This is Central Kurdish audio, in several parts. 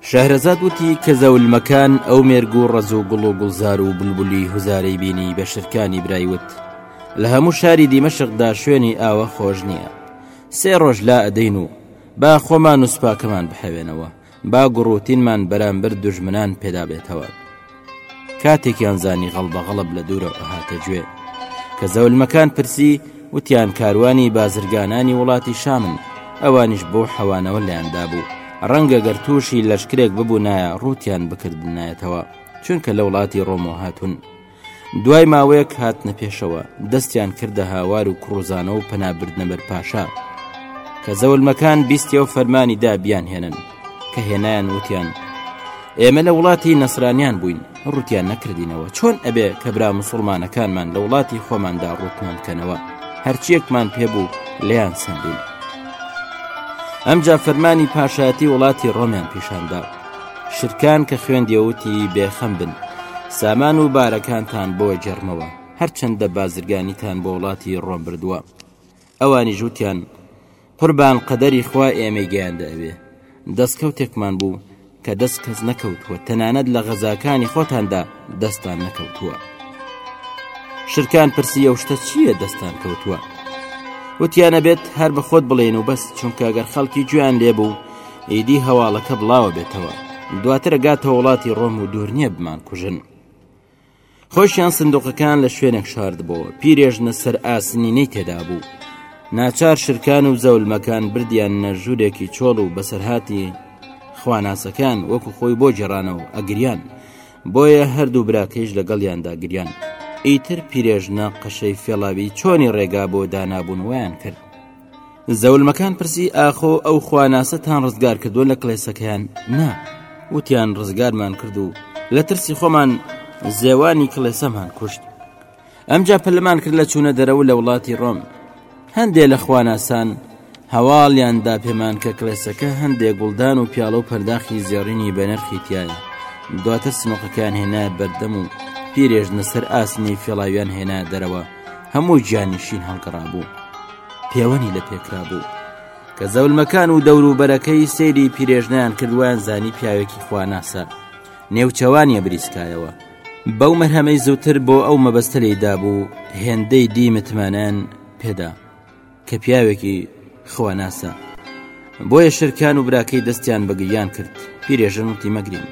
شەهرەزاد وتی کە زەولمەکان ئەو مێرگ و ڕەز و گوڵ و گوڵزار و بولبولی هوزارەی بینی بە شرکانی برای وت لە هەموو شاری دیمەشقدا شوێنی ئاوە خۆش نییە سێ ڕۆژ لا ئەدەین و با خۆمان و سوپاکەمان بحەوێنەوە با گوڕوتینمان بەرامبەر دوژمنان پێدا بێتەوە. کاتێکیان زانی غەڵ بە غەڵب لە دوورە ئەهاتە گوێ کە زەولمەکان پرسی وتیان کاروانی بازرگانانی وڵاتی شامن ئەوانیش بۆ حەوانەوە لایاندا بوو ڕەنگە گەر تووشی لەشکرێک ببوونایە ڕووتیان بکردنایەتەوە چونکە لە وڵاتی ڕۆمۆ هاتون دوای ماوەیەک هاتنە پێشەوە دەستیان کردە هاوار و کڕۆزانە و پەنابردنە بەر پاشا کە زەولمەکان بیستەوە فەرمانی دا بیان هێنن کە هێنایان وتیان ئێمە لە وڵاتی نەسرانیان بووین ڕوتیان نەکردینەوە چۆن ئەبێ کە برا مسلمانەکانمان لە وڵاتی خۆماندا ڕوتمان کەنەوە هەرچیەکمان پێبوو لیان سندین ئەمجا فەرمانی پاشایەتی وڵاتی ڕۆمیان پیشاندا شرکان کە خوێندیەوتی بێخەم بن سامان و بارەکانتان بۆ جەرمەوە هەرچەندە بازرگانیتان بۆ وڵاتی ڕۆم بردووە ئەوانیش وتیان قوربان قەدەری خوا ئێمەی گەیاندە ئەوێ دەستکەوتێکمان بوو کە دەست کەس نەکەوتووە تەنانەت لە غەزاکانی خۆتاندا دەستان نەکەوتووە شرکان پرسی ئەو شتە چییە دەستان کەوتووە وتیانە بێت هەر بە خۆت بڵێن و بەس چونکە گەر خەڵکی گویان لێبوو ئیدی هەواڵەکە بڵاوە بێتەوە دواتر گاتە وڵاتی ڕۆم و دوور نییە بمان کوژن خۆشیان سندوقەکان لە شوێنێک شاردبۆوە پیرێژنە سەر ئاسنینەی تێدا بوو ناچار شرکان و زەولمەکان بردیان نەژوورێکی چۆڵ و بەسەرهاتی خواناسەکان وەکو خۆی بۆ جێرانەوە ئەگریان بۆیە هەردوو براکەیش لەگەڵیاندا گریان ئیتر پیرێژنە قەشەی فێڵاوی چۆنی ڕێگا بۆ دانابوون ویان کرد زەولمەکان پرسی ئاخۆ ئەو خواناسەتان ڕزگار کردووە لە کلێسەکەیان نا وتیان ڕزگارمان کرد و لە ترسی خۆمان زێوانی کلێسەمان کوشت ئەمجا پەلمان کرد لە چوونە دەرەوە لە وڵاتی ڕۆم هەندێ لە خواناسان هەواڵیاندا پێمان کە کلێسەکە هەندێ گوڵدان و پیاڵە و پەرداخی زێڕینی بەنرخی تایە دواتر سنۆقەکان هێنا بەردەم و پیرێژنە سەر ئاسنی فێڵاویان هێنا دەرەوە هەموو گیانی شین هەڵگەڕابوو پێوەنی لە پێکرا بوو کە زەولمەکان و دەوروبەرەکەی سەیری پیرێژنیان کردویان زانی پیاوێکی خواناسە نێوچەوانیە بریسکایەوە بەو مەرهەمەی زووتر بۆ ئەو مەبەستە لێدا بوو هێندەی دی متمانەن پێدا کە پیاوێکی خواناسە بۆیە شرکان و براکەی دەستیان بەگریان کرد پیرێژن وتی مەگرین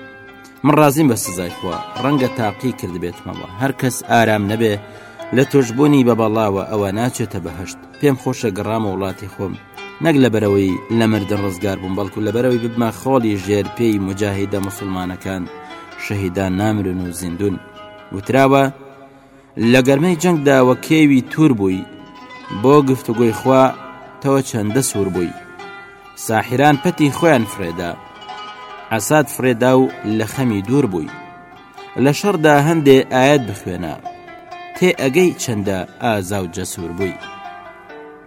من ڕازیم بە سزای خوا ڕەنگە تاقی کردبێتمەوە هەر کەس ئارام نەبێ لە تۆشببوونی بە بەڵاوە ئەوە ناچێتە بەهشت پێم خۆشە گەڕامە وڵاتی خۆم نەک لە بەرەوەی لە مردن ڕزگار بووم بەڵکو لە بەرەوەی ببمە خۆڵی ژێر پێی مجاهیدە مسلمانەکان شەهیدان نامرن و زیندون وتراوە لە گەرمەی جەنگدا وە کێوی توور بووی بۆ گفتوگۆی خوا تەوە چەندە سوور بووی ساحران پەتی خۆیان فرێدا عساد فرێدا و لە خەمی دوور بووی لە شەڕدا هەندێ ئاەت بخوێنە تێ ئەگەی چەندە ئازا و جەسوور بووی.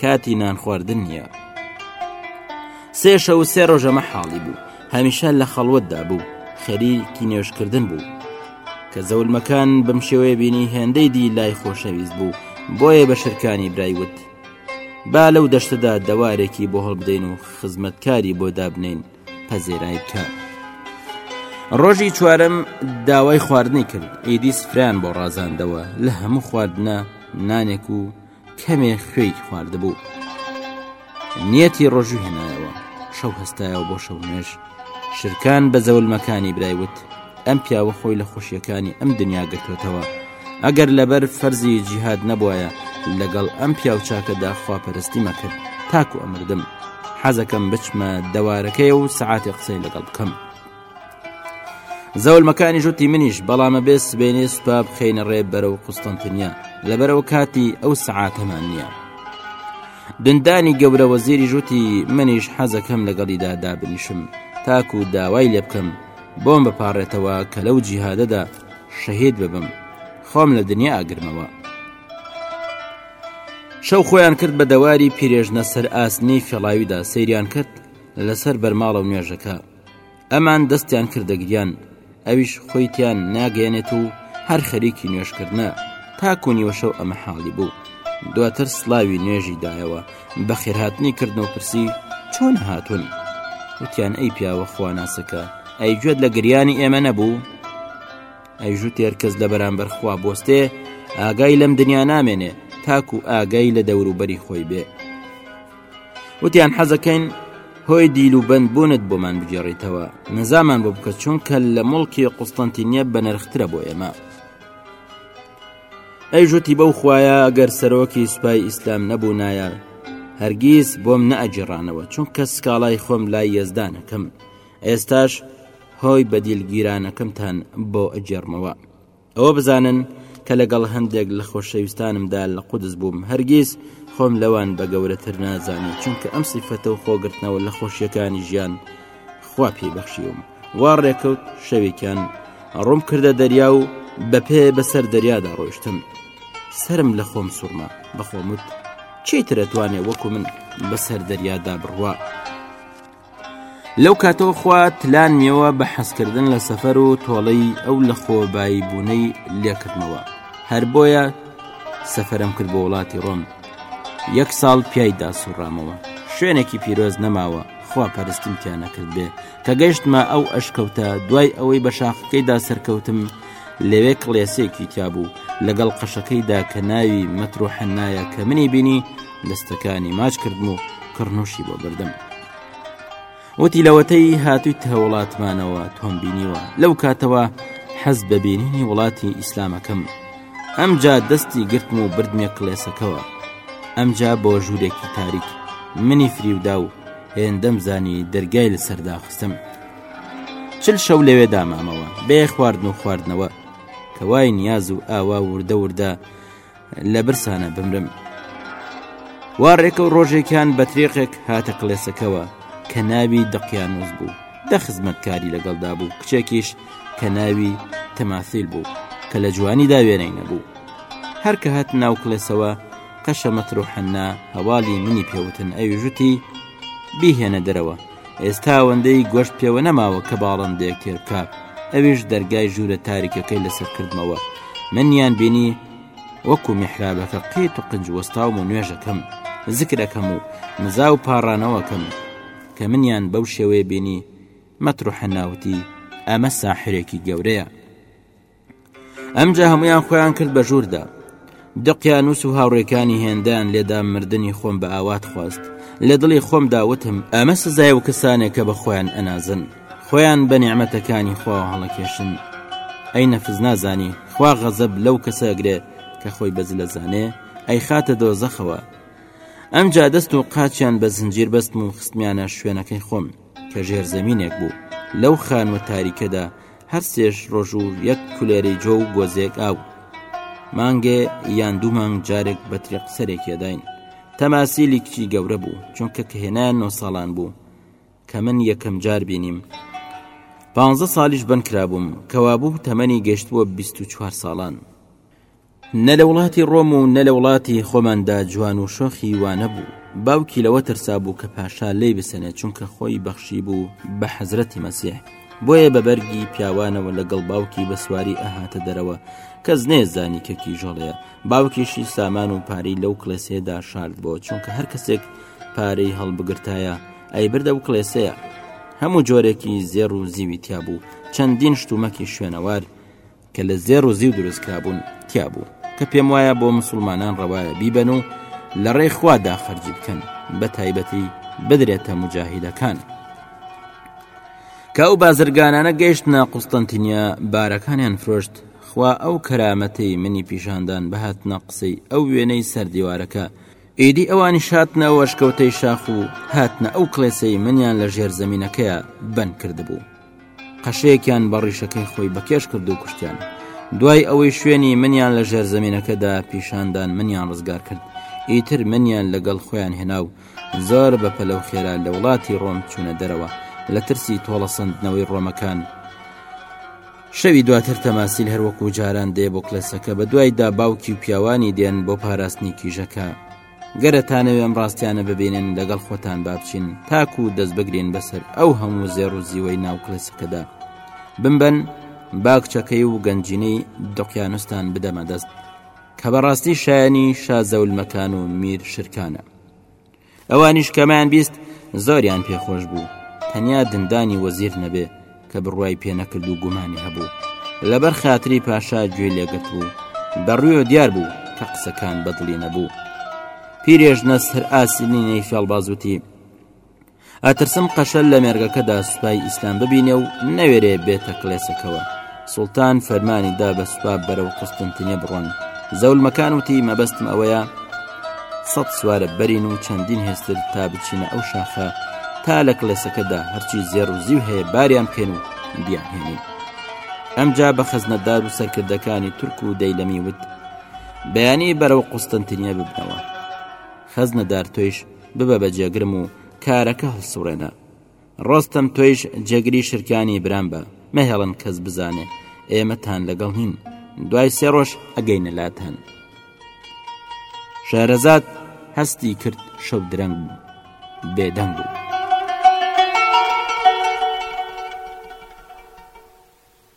کاتی نان خواردن نییە سێ شە و سێ ڕۆژە مەحاڵی بوو هەمیشە لە خەڵوتدا بوو خەریکی نوێشکردن بوو کە زەولمەکان بەم شێوەیە بینی هێندەی دی لای خۆشەویست بوو بۆیە بە شرکانی برایوت با لەو دەشتەدا دەوارێکی بۆ هەڵبدەین و خزمەتکاری بۆ دابنین پەزێرای بکە ڕۆژی چوارم داوای خواردنی کرد ئیدی سفران بۆ ڕازاندەوە لە هەموو خواردنە نانێک و کەمێ خوێی خواردبوو نیەتی ڕۆژوو هێنایەوە شەو هەستایەوە بۆ شەو نوێش شرکان بە زەولمەکانی برایوت ئەم پیاوە خۆی لە خۆشیەکانی ئەم دنیا گرتوتەوە ئەگەر لەبەر فەرزی جیهاد نەبواە لەگەڵ ئەم پیاو چاکەدا خواپەرستی مەکرد تاکو ئەمردم حەزەکەم بچمە دەوارەکەی و سعاتێ قسەی لەگەڵ بکەم زەولمەکانی ژوتی منیش بەڵامە بێ سبێنێ سوپا بخینە ڕێ بەرە و قوستنتنیا لەبەرەوە کاتی ئەو سعاتەمان نییە دندانی گەورە وەزیری ژوتی منیش حەزەکەم لەگەڵیدا دابنیشم تاکو و داوای لێ بکەم بۆم بەپارڕێتەوە کە لەو جیهادەدا شەهید ببم خۆم لە دنیا ئاگرمەوە شەو خۆیان کرد بە دەواری پیرێژنە سەر ئاسنی فێڵاویدا سەیریان کرد لەسەر بەرماڵە و نوێژەکە ئەمان دەستیان کردە گریان ئەویش خۆی تیان ناگەێنێت و هەر خەریکی نوێشکردە تاکو نیوەشەو ئەمە حاڵی بوو دواتر سلاوی نوێژی دایەوە بە خێرهاتنی کردن و پرسی چۆن هاتون وتیان ئەی پیاوە خواناسەکە ئەی گوێت لە گریانی ئێمە نەبوو ئەی ژوو تێرکەس لە بەرامبەر خوا بۆستێ ئاگای لەم دنیا نامێنێ تاکو ئاگای لە دەوروبەری خۆی بێ وتیان حەزەکەین هۆی دیل و بەند بوونت بۆمان بگێڕیتەوە نەزامان بۆ بکە چونکە لە مڵکی قوستنتینیە بە نرخترە بۆ ئێمە ئەی ژوتی بەو خویە گەر سەرۆکی سوپای ئیسلام نەبوو نایە هەرگیز بۆم نەئەجیڕانەوە چونکە سکاڵای خۆم لای یەزدانەکەم ئێستاش هۆی بەدیلگیرانەکەمتان بۆ ئەجێڕمەوە ئەوە بزانن کە لەگەڵ هەندێک لە خۆشەویستانمدا لە قودس بووم هەرگیز خۆم لەوان بە گەورەتر نازانم چونکە ئەم سیفەتە و خۆگرتنەوە لە خۆشیەکانی ژیان خوا پێی بەخشیوم وا ڕێکەوت شەوێکیان ڕوم کردە دەریا و بە پێ بەسەر دەریادا ڕۆشتم سرم لە خۆم سوورما بەخۆمت چیترە توانێ وەکو من بەسەر دەریادا بڕوە لەو کاتەوە خوا تلانیەوە بە حەزکردن لە سەفەر و تۆڵەی ئەو لە خۆ بایی بوونەی لێکردنەوە هەر بۆیە سەفەرم کرد بۆ وڵاتی ڕۆم یەک ساڵ پیایدا سوڕامەوە شوێنێکی پیرۆز نەماوە خوا پەرستیم تیا نەکرد بێ کە گەشتمە ئەو ئەشکەوتە دوای ئەوەی بە شاخەکەیدا سەرکەوتم لەوێ کڵێسێکی تیا بوو لەگەڵ قەشەکەیدا کە ناوی مەترۆحەنایە کە منی بینی دەستەکانی ماچ کردم و کڕنوشی بۆ بردم وتی لەوەتەی هاتووی تە وڵاتمانەوە تۆم بینیوە لەو کاتەوە حەز بە بینینی وڵاتی ئیسلامەکەم ئەمجا دەستی گرتم و بردمێ کلێسەکەوە ئەمجا بۆ ژوورێکی تاریک منی فریودا و هێندەم زانی دەرگای لە سەرداخستم چل شەو لەوێ دامامەوە بێ خواردن و خواردنەوە کەوای نیاز و ئاوا وردە وردە لە برسانە بمرم وا ڕێکە و ڕۆژێکیان بە ترێقێک هاتە کلێسەکەوە کە ناوی دەقیانوز بوو دە خزمەتکاری لەگەڵدا بوو کچێکیش کە ناوی تەماسیل بوو کە لە جوانی داوێنەی نەبوو هەرکە هات ناو کلێسەوە قەشە مەترۆحەننا هەواڵی منی پێوتن ئەوی ژوتی بیهێنە دەرەوە ئێستا ئەوەندەی گۆشت پێوە نەماوە کە باڵندەیەک تێبکات ئەویش دەرگای ژوورە تاریکەکەی لەسەر کردمەوە منیان بینی وەکو میحرابەکە قێت و قنج وەستاوم و نوێژەکەم زکرەکەم و نزا و پاڕانەوەکەم کە منیان بەو شێوەیە بینی مەتروحە ناوتی ئەمە ساحرێکی گەورەیە ئەمجا هەمویان خۆیان کرد بە ژووردا دقیانوس و هاوڕێکانی هێندان لێدا مردنی خۆم بە ئاوات خواست لە دڵی خۆمدا وتم ئەمە سزای و کەسانێک کە بە خۆیان ئەنازن خۆیان بە نیعمەتەکانی خواوە هەڵەکێشن ئەی نەفس نازانی خوا غەزەب لەو کەسە ئەگرێ کە خۆی بە زلە زانێ ئەی خاتە دۆزەخەوە ئەم جا دەست و قاچیان بە زنجیر بەستم و خستمیانە شوێنەکەی خۆم کە ژێر زەمینێک بوو لەو خانوە تاریکەدا هەر سێش ڕۆژ و یەک کولێری جۆ و گۆزێک ئاو مانگێ یان دوو مانگ جارێک بە ترێق سەرێکێداین تەماسیلی کچی گەورە بوو چونکە کە هێنایان نۆ ساڵان بوو کە من یەکەم جار بینیم پانزە سالیش بەن کرابووم کەوابوو تەمەنی گەشتبووە بیست و چوار ساڵان نە لە وڵاتی ڕۆم و نە لە وڵاتی خۆماندا جوان و شۆخی وانەبوو باوکی لەوە ترسا بوو کە پاشا لی بسەنێت چونکە خۆی بەخشی بوو بە حەزرەتی مەسیح بۆیە بە بەرگی پیاوانەوە لەگەڵ باوکی بە سواری ئەهاتە دەرەوە کەس نێزانی کەکی ژۆڵەیە باوکیشی سامان و پارەی لەو کڵێسێدا شارد بۆ چونکە هەر کەسێک پارەی هەڵبگرتایە ئەیبرد ئەو کڵێسەیە هەموو جۆرێکی زێر و زیوی تیا بوو چەندین شتومەکی شوێنەوار کە لە زێر و زیو دروستکرابوون تیا بوو کە پێم وایە بۆ مسلمانان ڕەوایە بیبەن و لە ڕێ خوادا خەرجی بکەن بە تایبەتی بدرێتە مجاهیدەکان. کە ئەو بازرگانانە گەیشتە قوستنتینیا بارەکانیان فرۆشت خوا ئەو کەرامەتەی منی پیشاندان بهاتنە قسەی ئەو وێنەی سەردیوارەکە ئیدی ئەوانیش هاتنە وەشکەوتەی شاخ و هاتنە ئەو کڵێسەی منیان لە ژێر زمینەکەیە بەن کردبوو قەشەیەکیان بە ڕیشەکەی خۆی بەکێش کرد و کوشتیان دوای ئەوەی شوێنی منیان لە ژێر زمینەکەدا پیشاندان منیان ڕزگار کرد ئیتر منیان لەگەڵ خۆیان هێنا و زۆر بە پەلەو خێرا لە وڵاتی ڕۆم چوونە دەرەوە لە ترسی تۆڵەسەندنەوەی ڕۆمەکان شەوی دواتر تەماسیل هەروەکو جاران دێ بۆ کلێسەکە بە دوایدا باوکی و پیاوانی دێن بۆ پاراستنی کیژەکە گەرەتانەوێ ئەم ڕاستیانە ببینن لەگەڵ خۆتان بابچین تاکو و دەست بگرین بەسەر ئەو هەموو زێڕ و زیوەی ناو کلێسەکەدا بمبەن باکچەکەی و گەنجینەی دقیانستان بدەمە دەست کە بەڕاستی شایانی شازەولمەکان و میر شرکانە ئەوانیش کەمیان بیست زۆریان پێخۆش بوو تەنیا دندانی وەزیر نەبێ کە بڕوای پێ نەکرد و گومانی هەبوو لەبەر خاتری پاشا گوێ لێگرت بوو بەڕوێ دیار بوو کە قسەکان بەدڵی نەبوو پیرێژنە سەر ئاسنینەی فێڵبازوتی ئەترسم قەشە لە مێرگەکەدا سوپای ئیسلام ببینێ و نەوێرێ بێتە کلێسەکەوە سوڵتان فەرمانی دا بە سوپا بەرەو قوستنتنیە بڕۆن زەولمەکان وتی مەبەستم ئەوەیە سەد سوارە بەرین و چەندین هێستر تا بچینە ئەو شاخە تا لە کلێسەکەدا هەرچی زێر و زیو هەیە باریان بکەین و بیانهێنین ئەمجا بە خەزنەدار و سەرکردەکانی تورک و دەیلەمی وت بەیانی بەرەو قوستنتنیە ببنەوە خەزنەدار تۆیش ببە بە جێگرم و کارەکە هەڵسوڕێنە. ڕۆستەم تۆیش جێگری شرکانی برام بە، مەهێڵن کەس بزانێ ئێمەتان لەگەڵ نین، دوای سێ ڕۆژ ئەگەینە لاتان. شارەزاد هەستی کرد شەو درەنگ بوو بێدەنگ بوو.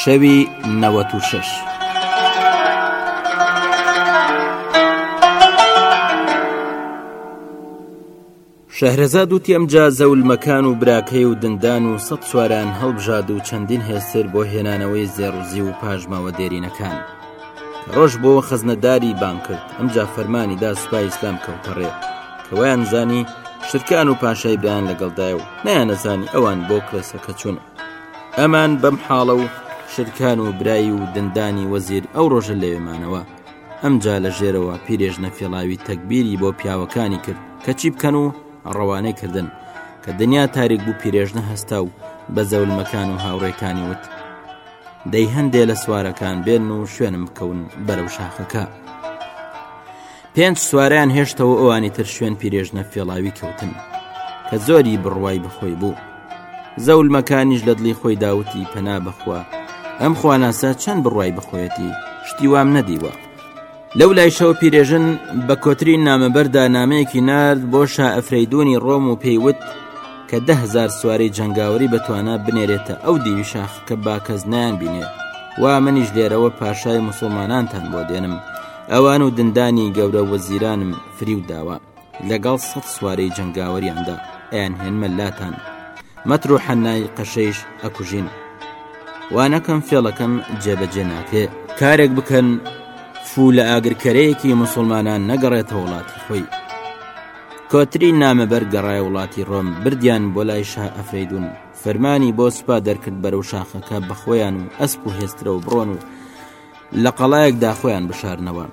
شەوی نەوەت و شەش. شەهرەزاد وتی ئەمجا زەولمەکان و براکەی و دندان و سەد سواران هەڵبژاد و چەندین هێستر بۆ هێنانەوەی زێڕوزی و پاژماوە دێرینەکان ڕۆژ بۆ خەزنەداری بان کرد ئەمجا فەرمانیدا سوپای ئیسلام کەوتەڕێ کەوایان زانی شتکان و پاشای بیان لەگەڵدای و نیانەزانی ئەوان بۆ کلێسەکە چوون ئەمان بەم حاڵە و شرکان و برای و دندانی وەزیر ئەو ڕۆژە لەوێمانەوە ئەمجا لە ژێرەوە پیرێژنە فێڵاوی تەکبیری بۆ پیاوەکانی کرد کەچی بکەن و ڕەوانەی کردن کە دنیا تاریک بوو پیرێژنە هەستا و بە زەولمەکان و هاوڕێکانی وت دەی هەندێ لە سوارەکان بێن و شوێنم بکەون بەرەو شاخەکە. پێنج سواریان هێشتەوە ئەوانی تر شوێن پیرێژنە فێڵاوی کەوتن کە زۆری بڕوای بەخۆی بوو زەولمەکانیش لە دڵی خۆی داوتی پەنا بخوا ئەم خواناسە چەند بڕوای بخۆیەتی شتی وام نەدیوە لەو لایشەوە پیرێژن بە کۆترین نامەبەردا نامەیەکی نرد بۆ شائەفریدونی ڕۆم و پێیوت کە دههزار سوارەی جەنگاوری بەتوانە بنێرێتە ئەو دیوی شاخ کە باکەس نیان بینێت وا منیش لێرەوە پاشای مسلمانانتان بۆ دێنم ئەوان و دندانی گەورە وەزیرانم فریو داوە لەگەڵ سەد سوارەی جەنگاوەریاندا ئەیان هێنمە لاتان مەتر و حەنای قەشەیش ئەکوژین وانەکەم فێڵەکەم جێبەجێ ناکرێ کارێک بکەن فوو لە ئاگرکەرەیەکی مسلمانان نەگەڕێتە وڵاتی خۆی کۆتری نامەبەر گەڕای وڵاتی ڕۆم بردیان بۆ لای شا ئەفریدون فەرمانی بۆ سوپا دەرکرد بەرەو شاخەکە بەخۆیان و ئەسپ و هێسترەوە بڕۆن و لە قەڵایەکدا خۆیان بشارنەوە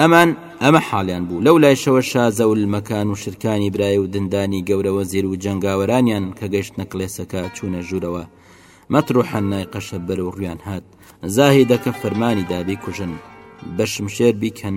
ئەمان ئەمە حالیان بوو لەو لایشەوە شازە و لمەکان و شرکانی برای و دندانی گەورەوە زیر و جەنگاوەرانیان کە گەشتە کلێسەکە چوونە ژوورەوە مەتروحەن نای قەشە بەر و ڕویان هات زاهیدەکە فەرمانی دابی کوژن بە شمشێر بیکەن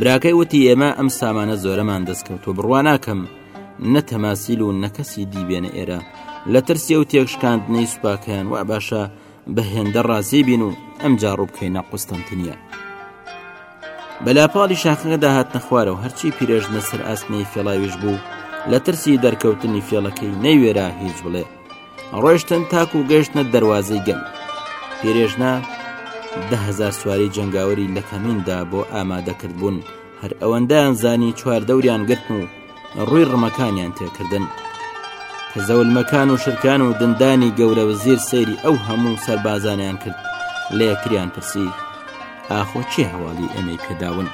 براکەی وتی ئێمە ئەم سامانە زۆرەمان دەستکەوتوە بڕوا ناکەم نە تەماسیل و نەکەسی دیبێنە ئێرە لە ترسێ و تێکشکاندنەی سوپاکەیان وا باشە بە هێندە ڕازی بین و ئەم جاڕوو بکەینە قوستنتنیە بەلاپاڵی شاخەکەدا هاتنە خوارەوە هەرچی پیرێژنە سەر ئاسنەی فێڵاویش بوو لە ترسی دەرکەوتنی فێڵەکەی نەیوێرا هیچ بڵێ ڕۆشتن تاکو و گەشتە دەواازەی گەل پێرێژنا دههزار سواری جنگاوەری لە کەمیندا بۆ ئامادەکرد بوون هەر ئەوەندەیان زانی چواردەوریان گرتن و ڕووی ڕمەکانیان تێکردن کە زەولمەکان و شرکان و دندانی گەورە وزیر سەیری ئەو هەموو سەربازانیان کرد لە یەکتریان پرسی ئاخۆ چی هەواڵی ئەمەی پێداون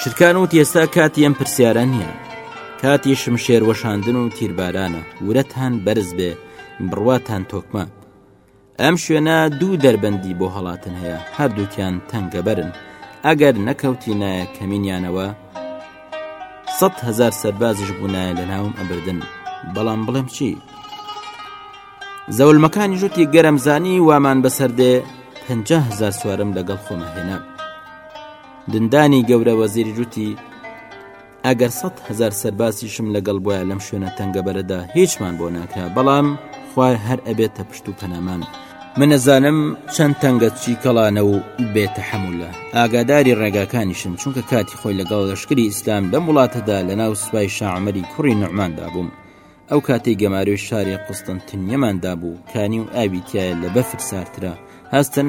شرکان و تێستا کاتی ئەم پرسیارە نییە کاتی شمشێر وەشاندن و تیربارانە، ورەتان بەرز بێ، بڕواتان تۆکمە. ئەم شوێنە دوو دەربەندی بۆ هەڵاتن هەیە، هەردووکیان تەنگەبەرن، ئەگەر نەکەوتینایە کەمینیانەوە، سەد هەزار سەربازیش بوونایە لەناوم ئەبردن، بەڵام بڵێم چی؟ زەولمەکانی ژووتی گەرەمزانی وامان بەسەردێ، پەنجا هەزار سوارم لەگەڵ خۆمە هێنا. دندانی گەورە وەزیری ژووتی، ئەگەر سەد هزار سەربازیشم لەگەڵ بۆە لەم شوێنە تەنگەبەرەدا هیچمان بۆ ناکرا بەڵام خوار هەر ئەبێتە پشت و پەنامان منەزانم چەند تەنگە چی کەڵانە و بێتە حەمولە ئاگاداری ڕێگاکانیشم چونکە کاتی خۆی لەگەڵ لەشکری ئیسلام لەم وڵاتەدا لە ناو سوپای شاعمەری کوڕی نوعماندا بووم ئەو کاتی گەماروی شاری قوستنتنیەماندا بوو کانی و ئاوی تایە لە بەفر سارترا هەستن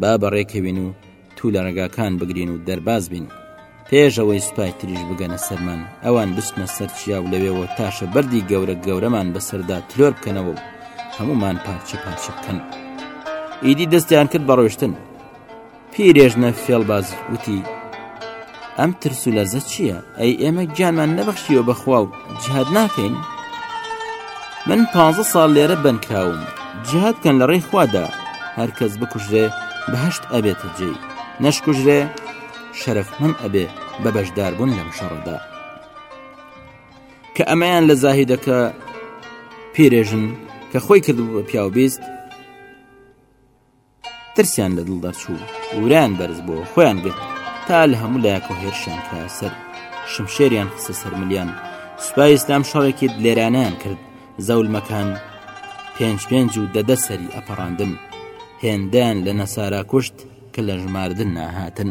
با بەڕێکەوین و توو لە ڕێگاکان بگرین و دەرباز بین پێش ئەوەی سوپای تریش بگەنە سەرمان ئەوان بچنە سەر چیا و لەوێەوە تاشە بەردی گەورە گەورەمان بەسەردا تلۆر بکەنەوە و هەمومان پارچە پارچە بکەن ئیدی دەستیان کرد بەڕۆشتن پیرێژنە فێڵباز وتی ئەم ترس و لەرزە چییە؟ ئەی ئێمە گیانمان نەبەخشیوە بەخوا و جهاد ناکەین؟ من پ ساڵ لێرە بەنکراوم جهاد کەن لە ڕێی خوادا هەرکەس بکوژرێ بەهشت ئەبێتە جێی نەشکوژرێ شەرف من ئەبێ بە بەشداربوون لەم شەڕدا کە ئەمەیان لە زاهیدەکە پێرێژن کە خۆی کردبوو بە پیاوبیست ترسیان لە دڵ دەرچوو وران بەرز بۆ خۆیان گرت تا لە هەموو لایەکەوە هێرشیان کرا سەر شمشێریان خسە سەرملیان سوپای ئسلام شەڕێکی دلێرانیان کرد زەولمەکان پێنج پێنج و دەدە سەری ئەپەڕاندن هێندیان لە نەسارا کوشت کە لە ژماردن ناهاتن.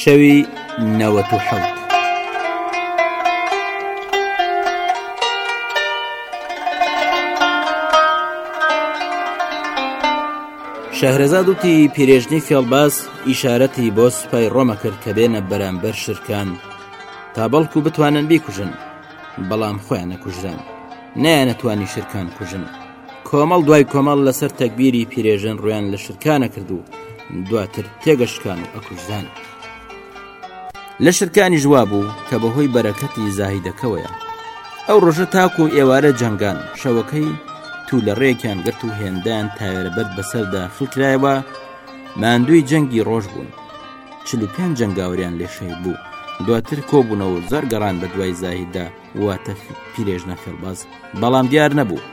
شەوی نەوەت و حەوت شەهرەزاد وتی پیرێژنی فێڵباز ئیشارەتی بۆ سوپای ڕۆمە کرد کە بێنە بەرامبەر شرکان تا بەڵکو بتوانن بیکوژن بەڵام خۆیان نەکوژران نیان نەتوانی شرکان کوژن کۆمەڵ دوای کۆمەڵ لەسەر تەگبیری پیرێژن ڕویان لە شرکانە کرد و دواتر تێگەشکان و ئەکوژدان لە شرکانی ژوا بوو کە بەهۆی بەرەکەتی زاهیدەکەوەیە ئەو ڕۆژە تاکو و ئێوارە جەنگان شەوەکەی تو لە ڕێکیان گرت و هێندان تاوێرە بەر بەسەردا خلکرایەوە ماندووی جەنگی ڕۆژ بوون چلو پێنج جنگاوریان لێ شەید بوو دواتر کۆبوونەوە زۆر گەڕان بە دوای زاهیدا واتە پیرێژنە فێڵباز بەڵام دیار نەبوو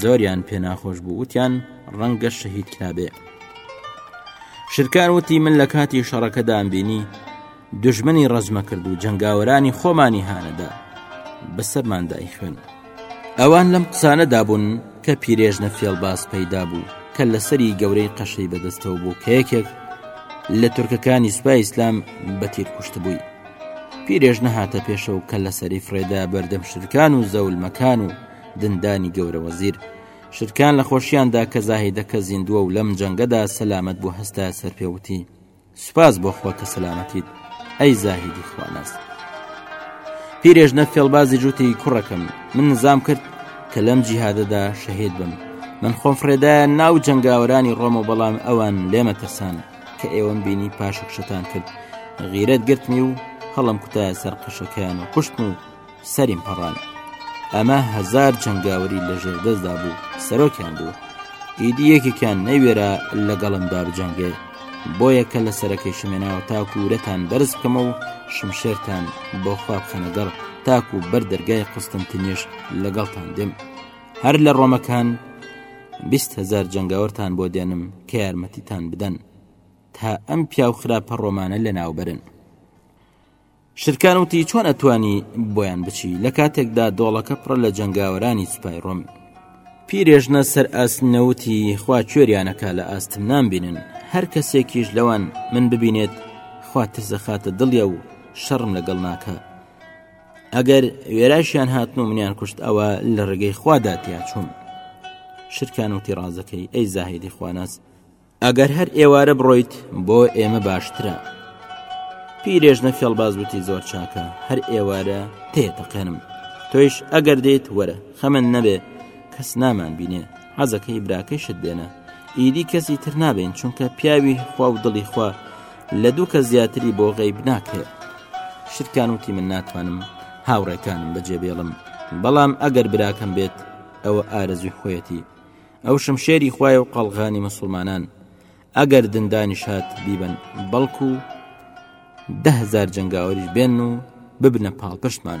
زۆریان پێناخۆش بوو وتیان ڕەنگە شەهید کرابێ شرکار وتی من لە کاتی شەڕەکەدام بینی دژمنی ڕزمە کرد و جنگاوەرانی خۆمانی هانەدا بەسەرماندای خوێن ئەوان لەم قسانەدا بوون کە پیرێژنە فێڵباز پەیدا بوو کە لەسەری گەورەی قەشەی بەدەستەوە بوو کە یەکێک لە تورکەکانی سوپای ئیسلام بەتیر کوشتبووی پیرێژنە هاتە پێشەوە کە لە سەری فرێدا بەردەم شرکان و زەولمەکان و دندانی گەورە وەزیر شرکان لە خۆشیاندا کە زاهیدەکە زیندووە و لەم جەنگەدا سەلامت بۆ هەستا سەر پێوتی سوپاس بۆ خۆ کە سەلامەتیت ئەی زاهیدی خواناست پیرێژنە فێڵبازی جوتی کوڕەکەم من نزام کرد کە لەم جیهادەدا شەهید بم من خۆم فرێدایان ناو جنگاوەرانی ڕۆمە بەڵام ئەوان لێمە ترسان کە ئێوەم بینی پاش و کشتان کرد غیرەت گرتمی و هەڵم کوتایە سەر قەشەکەیان و قشتم و سەریم پەڕان ئەمە هزار جەنگاوری لە ژێر دەستدا بوو سەرۆکیان بوو ئیدی یەکێکیان نەوێرا لەگەڵمدا بجەنگێ بۆیە کە لە سەرەکەی شمێناوە تاکوورەتان بەرز بکەمە و شمشێرتان بۆ خواب خەنەگەڕ تاکو بەر دەرگای قستنتنیش لەگەڵتان دێم هەر لە ڕۆمەکان بیست هزار جەنگاوەرتان بۆ دێنم کە یارمەتیتان بدەن تا ئەم پیاو خراپە ڕۆمانە لە ناوبرن شتکان وتی چۆن ئەتوانی بۆیان بچی لە کاتێکدا دۆڵەکە پڕە لە جەنگاوەرانی سوپای ڕۆم پیرێژنە سەر ئاست نەوتی خوا کوێریانەکە لە ئاستم نامبینن هەر کەسێکیش لەوان من ببینێت خوا ترزە خاتە دڵە و شەڕم لەگەڵ ناکە ئەگەر وێراشیان هاتن و منیان کوشت ئەوە لە ڕێگەی خوادا تیا چوون شرکان و تیڕازەکەی ئەی زاهیدی خواناس ئەگەر هەر ئێوارە بڕۆیت بۆ ئێمە باشترە پیرێژنە فێڵباز وتی زۆر چاکە هەر ئێوارە تێتەقێنم تۆیش ئەگەر دێت وەرە خەمن نەبێ کەس نامان بینێ حەزەکەی براکەی شت بێنە ئیدی کەسی تر نابین چونکە پیاوی خوا و دڵی خوا لە دوو کە زیاتری بۆ غەیب ناکرێت شتکان وتی من ناتوانم هاوڕێکانم بەجێ بێڵم بەڵام ئەگەر براکەم بێت ئەوە ئارەزوی خۆیەتی ئەو شمشێری خوای و قەڵغانی مسلمانان ئەگەر دندانیش هات بیبن بەڵکو و دههزار جنگاوەریش بێن و ببنە پاڵپشتمان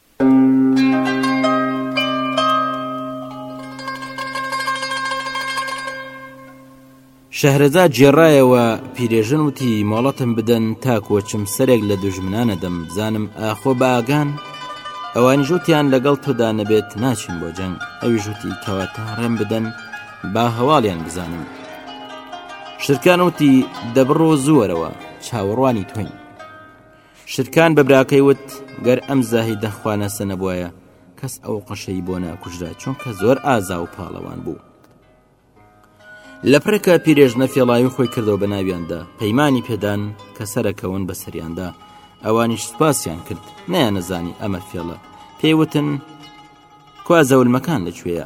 شەهرەزاد گێڕایەوە پیرێژن وتی مۆڵەتم بدەن تا کۆچم سەرێک لە دوژمنانە دەم بزانم ئاخۆ باگان ئەوانی ژوتیان لەگەڵ تۆدا نەبێت ناچین بۆ جەنگ ئەوی ژوتی کەواتە ڕێم بدەن با هەواڵیان بزانم شتەکان وتی دەبڕۆ زوەرەوە چاوەڕوانی توین شرکان بە براکەی وت گەر ئەم زاهیدە خوانەسە نەبوایە کەس ئەو قەشەی بۆ ناکوژرا چونکە زۆر ئازا و پاڵەوان بوو لە پرکە پیرێژنە فێڵاوی خۆی کردەوە بە ناویاندا پەیمانی پێدان کە سەرەکەون بە سەریاندا ئەوانیش سوپاسیان کرد نیان نەزانی ئەمە فێڵە پێیوتن کوا زەولمەکان لەکوێیە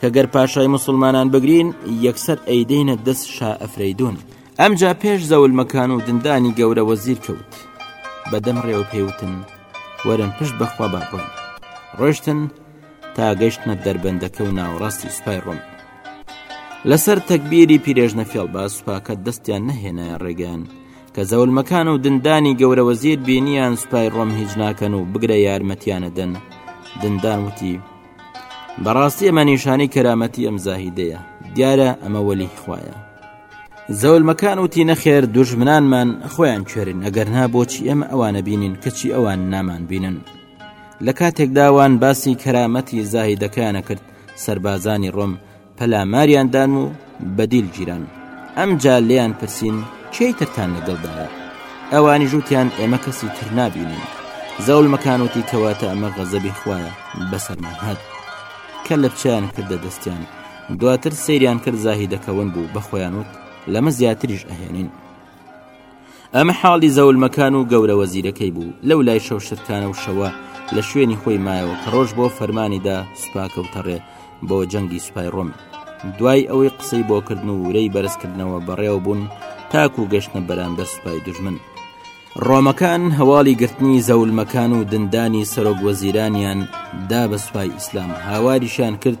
کە گەر پاشای مسلمانان بگرین یەکسەر ئەیدەینە دەست شا ئەفرەیدون ئەمجا پێش زەولمەکان و دندانی گەورە وەزیر کەوت بەدەم ڕێوە پێوتن وەرن پشت بەخوا باڕۆن ڕۆشتن تا گەشتنە دەربەندەکە و ناوەڕاستی سوپای ڕۆم لەسەر تەکبیری پیرێژنە فێڵبا سوپاکە دەستیان نەهێنایە ڕێگەیان کە زەولمەکان و دندانی گەورەوە زیر بینیان سوپای ڕۆم هیچ ناکەن و بگرە یارمەتیانەدەن دندان وتی بەڕاستی ئەمە نیشانەی کەرامەتی ئەم زاهیدەیە دیارە ئەمە وەلی خوایە زەولمەکان وتی نەخێر دوژمنانمان خۆیان کوێرن ئەگەر نا بۆچی ئێمە ئەوانە بینین کەچی ئەوان نامان بینن لە کاتێکداوان باسی کەرامەتی زاهیدەکەیانە کرد سربازانی ڕۆم پەلاماریان دان و بەدیل گیران ئەمجا لێیان پرسین کێی ترتان لەگەڵدایە ئەوانی ژووتیان ئێمە کەسی تر نابینین زەول مەکانوتی کەواتە ئەمە غەزەبی خوایە بەسەرمان هات کە لە بچیان کردە دەستیان دواتر سریان کرد زاهی دەکەون بوو بەخۆیانوت لەمە زیاتریش ئەهێنین ئەمە حاڵی زەولمەکان و گەورە وەزیرەکەی بوو لەو لای شەو شتکانە و شەوە لە شوێنی خۆی مایەوە کە ڕۆژ بۆ فەرمانیدا سوپاکەوتەڕێ بۆ جەنگی سوپای ڕۆم دوای ئەوەی قسەی بۆکردن و ورەی بەرزکردنەوە بەڕێوە بوون تاکو گەشتە بەرامبەر سوپای دژمن ڕۆمەکان هەواڵی گرتنی زەولمەکان و دندانی سەرۆک وەزیرانیان دا بە سوپای ئیسلام هاواریشان کرد